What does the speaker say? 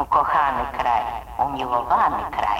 ukochany kraj, umiłowany kraj.